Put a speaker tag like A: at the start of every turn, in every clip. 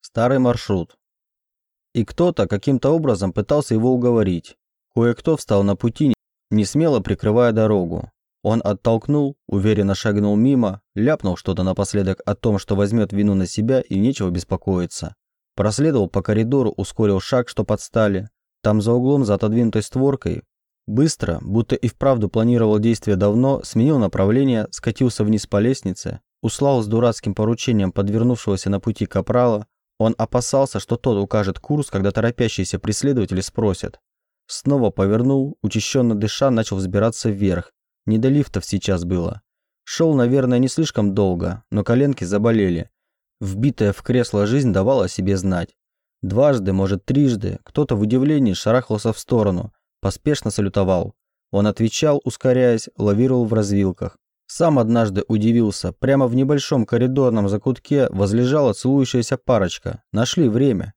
A: Старый маршрут. И кто-то каким-то образом пытался его уговорить. Кое-кто встал на пути, не смело прикрывая дорогу. Он оттолкнул, уверенно шагнул мимо, ляпнул что-то напоследок о том, что возьмет вину на себя и нечего беспокоиться. Проследовал по коридору, ускорил шаг, что подстали. Там за углом, за отодвинутой створкой, быстро, будто и вправду планировал действие давно, сменил направление, скатился вниз по лестнице, услал с дурацким поручением подвернувшегося на пути капрала. Он опасался, что тот укажет курс, когда торопящиеся преследователи спросят. Снова повернул, учащенно дыша, начал взбираться вверх, не до лифтов сейчас было. Шел, наверное, не слишком долго, но коленки заболели. Вбитая в кресло жизнь давала о себе знать. Дважды, может, трижды, кто-то в удивлении шарахался в сторону, поспешно салютовал. Он отвечал, ускоряясь, лавировал в развилках. Сам однажды удивился, прямо в небольшом коридорном закутке возлежала целующаяся парочка. Нашли время.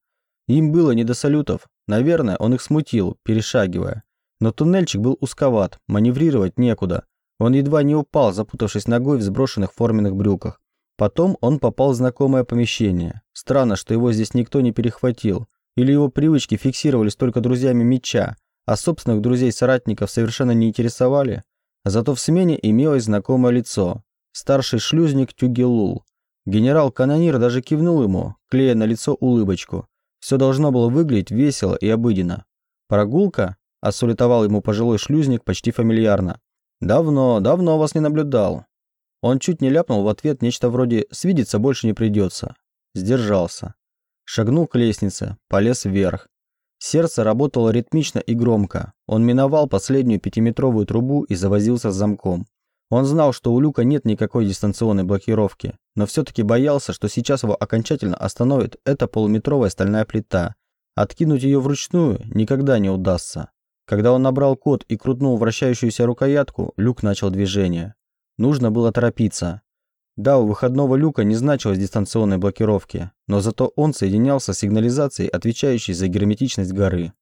A: Им было не до салютов. Наверное, он их смутил, перешагивая. Но туннельчик был узковат, маневрировать некуда. Он едва не упал, запутавшись ногой в сброшенных форменных брюках. Потом он попал в знакомое помещение. Странно, что его здесь никто не перехватил. Или его привычки фиксировались только друзьями меча, а собственных друзей-соратников совершенно не интересовали. Зато в смене имелось знакомое лицо. Старший шлюзник Тюгелул. Генерал-канонир даже кивнул ему, клея на лицо улыбочку. Все должно было выглядеть весело и обыденно. Прогулка? Осулитовал ему пожилой шлюзник почти фамильярно. «Давно, давно вас не наблюдал». Он чуть не ляпнул в ответ нечто вроде «свидеться больше не придется». Сдержался. Шагнул к лестнице, полез вверх. Сердце работало ритмично и громко. Он миновал последнюю пятиметровую трубу и завозился с замком. Он знал, что у люка нет никакой дистанционной блокировки, но все-таки боялся, что сейчас его окончательно остановит эта полуметровая стальная плита. Откинуть ее вручную никогда не удастся. Когда он набрал код и крутнул вращающуюся рукоятку, люк начал движение. Нужно было торопиться. Да, у выходного люка не значилось дистанционной блокировки, но зато он соединялся с сигнализацией, отвечающей за герметичность горы.